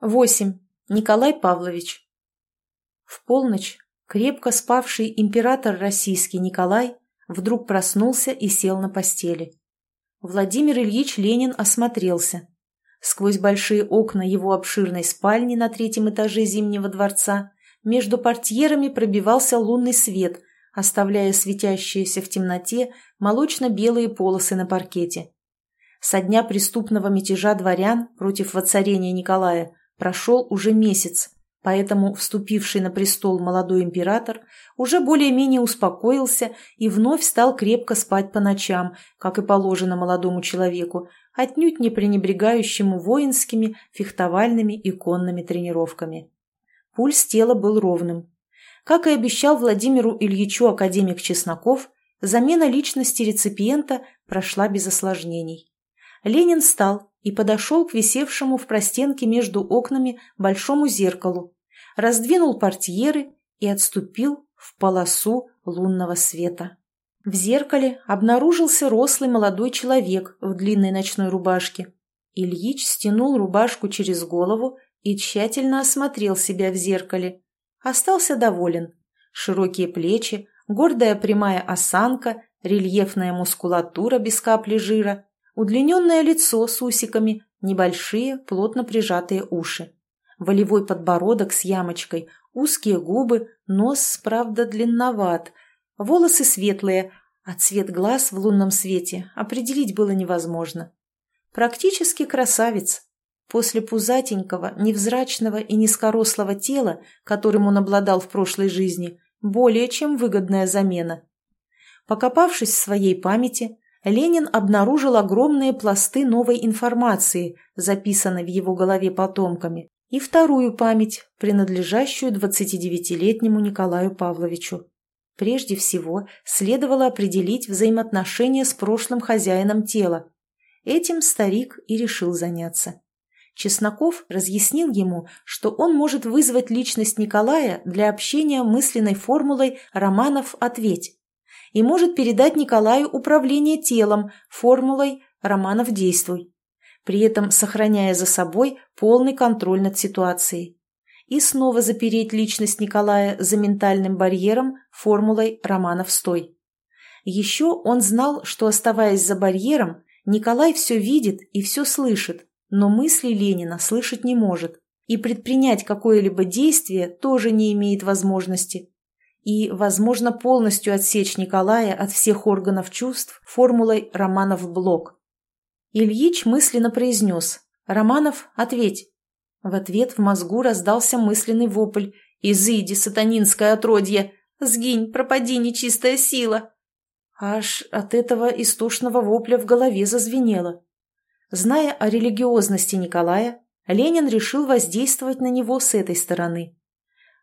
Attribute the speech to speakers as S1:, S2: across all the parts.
S1: 8. Николай Павлович. В полночь крепко спавший император российский Николай вдруг проснулся и сел на постели. Владимир Ильич Ленин осмотрелся. Сквозь большие окна его обширной спальни на третьем этаже Зимнего дворца между портьерами пробивался лунный свет, оставляя светящиеся в темноте молочно-белые полосы на паркете. Со дня преступного мятежа дворян против воцарения Николая Прошел уже месяц, поэтому вступивший на престол молодой император уже более-менее успокоился и вновь стал крепко спать по ночам, как и положено молодому человеку, отнюдь не пренебрегающему воинскими, фехтовальными и конными тренировками. Пульс тела был ровным. Как и обещал Владимиру Ильичу академик Чесноков, замена личности реципиента прошла без осложнений. Ленин встал, и подошел к висевшему в простенке между окнами большому зеркалу, раздвинул портьеры и отступил в полосу лунного света. В зеркале обнаружился рослый молодой человек в длинной ночной рубашке. Ильич стянул рубашку через голову и тщательно осмотрел себя в зеркале. Остался доволен. Широкие плечи, гордая прямая осанка, рельефная мускулатура без капли жира, Удлиненное лицо с усиками, небольшие, плотно прижатые уши. Волевой подбородок с ямочкой, узкие губы, нос, правда, длинноват. Волосы светлые, а цвет глаз в лунном свете определить было невозможно. Практически красавец. После пузатенького, невзрачного и низкорослого тела, которым он обладал в прошлой жизни, более чем выгодная замена. Покопавшись в своей памяти, Ленин обнаружил огромные пласты новой информации, записанной в его голове потомками, и вторую память, принадлежащую 29-летнему Николаю Павловичу. Прежде всего, следовало определить взаимоотношения с прошлым хозяином тела. Этим старик и решил заняться. Чесноков разъяснил ему, что он может вызвать личность Николая для общения мысленной формулой «Романов, ответь» и может передать Николаю управление телом формулой «Романов, действуй», при этом сохраняя за собой полный контроль над ситуацией. И снова запереть личность Николая за ментальным барьером формулой «Романов, стой». Еще он знал, что, оставаясь за барьером, Николай все видит и все слышит, но мысли Ленина слышать не может, и предпринять какое-либо действие тоже не имеет возможности и, возможно, полностью отсечь Николая от всех органов чувств формулой «Романов-блок». Ильич мысленно произнес «Романов, ответь». В ответ в мозгу раздался мысленный вопль «Изыди, сатанинское отродье! Сгинь, пропади, нечистая сила!» Аж от этого истошного вопля в голове зазвенело. Зная о религиозности Николая, Ленин решил воздействовать на него с этой стороны.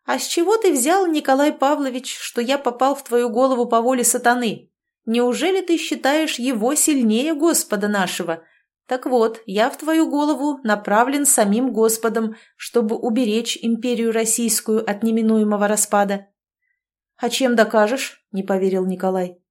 S1: «А с чего ты взял, Николай Павлович, что я попал в твою голову по воле сатаны? Неужели ты считаешь его сильнее Господа нашего? Так вот, я в твою голову направлен самим Господом, чтобы уберечь империю российскую от неминуемого распада». «А чем докажешь?» – не поверил Николай.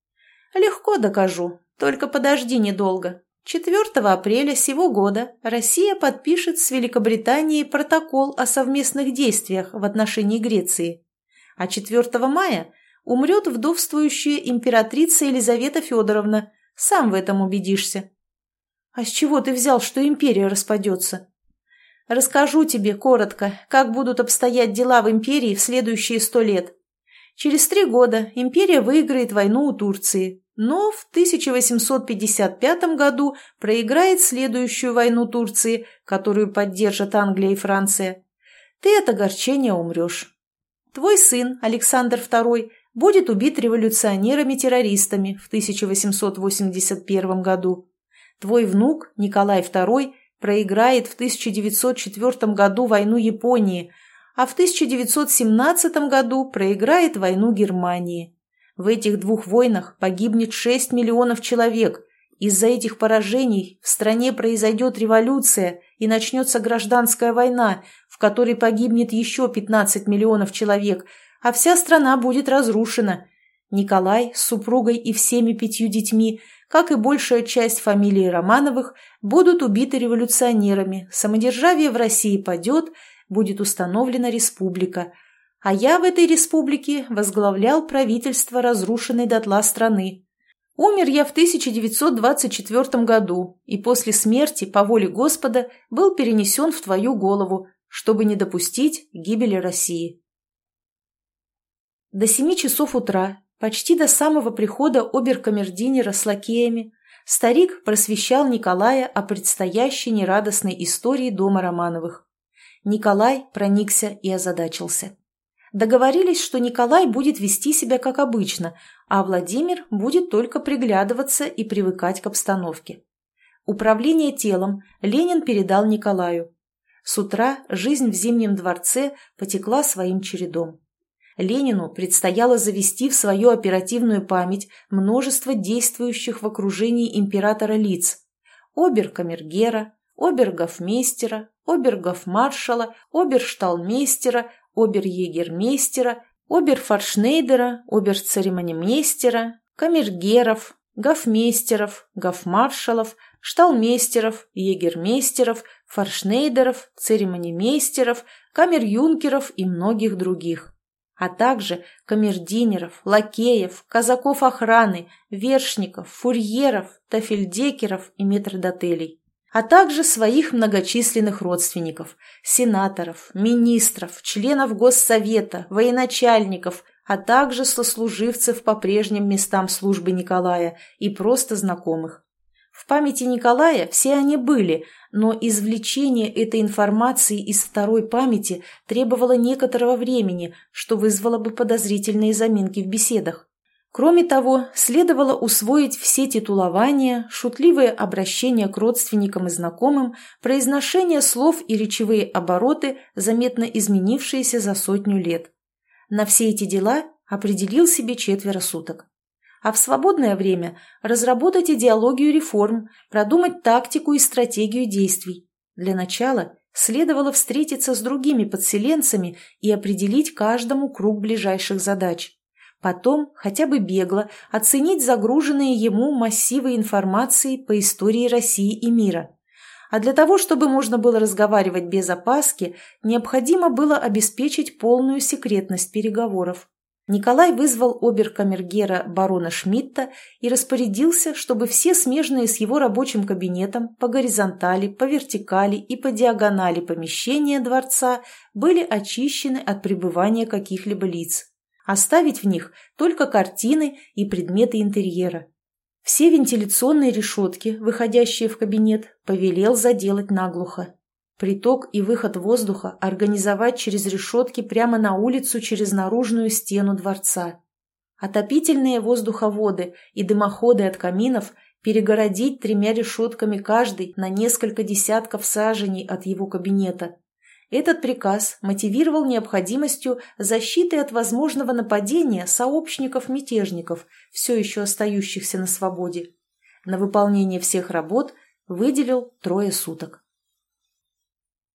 S1: «Легко докажу, только подожди недолго. 4 апреля сего года Россия подпишет с Великобританией протокол о совместных действиях в отношении Греции, а 4 мая умрет вдовствующая императрица Елизавета Федоровна. Сам в этом убедишься. А с чего ты взял, что империя распадется? Расскажу тебе коротко, как будут обстоять дела в империи в следующие сто лет. Через три года империя выиграет войну у Турции, но в 1855 году проиграет следующую войну Турции, которую поддержат Англия и Франция. Ты от огорчения умрешь. Твой сын, Александр II, будет убит революционерами-террористами в 1881 году. Твой внук, Николай II, проиграет в 1904 году войну Японии, а в 1917 году проиграет войну Германии. В этих двух войнах погибнет 6 миллионов человек. Из-за этих поражений в стране произойдет революция и начнется гражданская война, в которой погибнет еще 15 миллионов человек, а вся страна будет разрушена. Николай с супругой и всеми пятью детьми, как и большая часть фамилии Романовых, будут убиты революционерами, самодержавие в России падет, будет установлена республика. А я в этой республике возглавлял правительство разрушенной дотла страны. Умер я в 1924 году и после смерти, по воле Господа, был перенесен в твою голову, чтобы не допустить гибели России. До семи часов утра, почти до самого прихода оберкамердинера с лакеями, старик просвещал Николая о предстоящей нерадостной истории дома Романовых. Николай проникся и озадачился. Договорились, что Николай будет вести себя как обычно, а Владимир будет только приглядываться и привыкать к обстановке. Управление телом Ленин передал Николаю. С утра жизнь в Зимнем дворце потекла своим чередом. Ленину предстояло завести в свою оперативную память множество действующих в окружении императора лиц – оберкамергера, обергофмейстера, обергофмаршала, обершталмейстера, оберегермейстера, оберфоршнейдера, оберцеремонимейстера, камергеров, гофмейстеров, гофмаршалов, шталмейстеров, егермейстеров, форшнейдеров, церемонимейстеров, камер-юнкеров и многих других, а также камердинеров, лакеев, казаков охраны, вершников, фурьеров, тафельдекеров и метрдотелей, а также своих многочисленных родственников, сенаторов, министров, членов Госсовета, военачальников, а также сослуживцев по прежним местам службы Николая и просто знакомых. В памяти Николая все они были, но извлечение этой информации из второй памяти требовало некоторого времени, что вызвало бы подозрительные заминки в беседах. Кроме того, следовало усвоить все титулования, шутливые обращения к родственникам и знакомым, произношение слов и речевые обороты, заметно изменившиеся за сотню лет. На все эти дела определил себе четверо суток а в свободное время разработать идеологию реформ, продумать тактику и стратегию действий. Для начала следовало встретиться с другими подселенцами и определить каждому круг ближайших задач. Потом, хотя бы бегло, оценить загруженные ему массивы информации по истории России и мира. А для того, чтобы можно было разговаривать без опаски, необходимо было обеспечить полную секретность переговоров. Николай вызвал оберкамергера барона Шмидта и распорядился, чтобы все смежные с его рабочим кабинетом по горизонтали, по вертикали и по диагонали помещения дворца были очищены от пребывания каких-либо лиц. Оставить в них только картины и предметы интерьера. Все вентиляционные решетки, выходящие в кабинет, повелел заделать наглухо. Приток и выход воздуха организовать через решетки прямо на улицу через наружную стену дворца. Отопительные воздуховоды и дымоходы от каминов перегородить тремя решетками каждый на несколько десятков саженей от его кабинета. Этот приказ мотивировал необходимостью защиты от возможного нападения сообщников-мятежников, все еще остающихся на свободе. На выполнение всех работ выделил трое суток.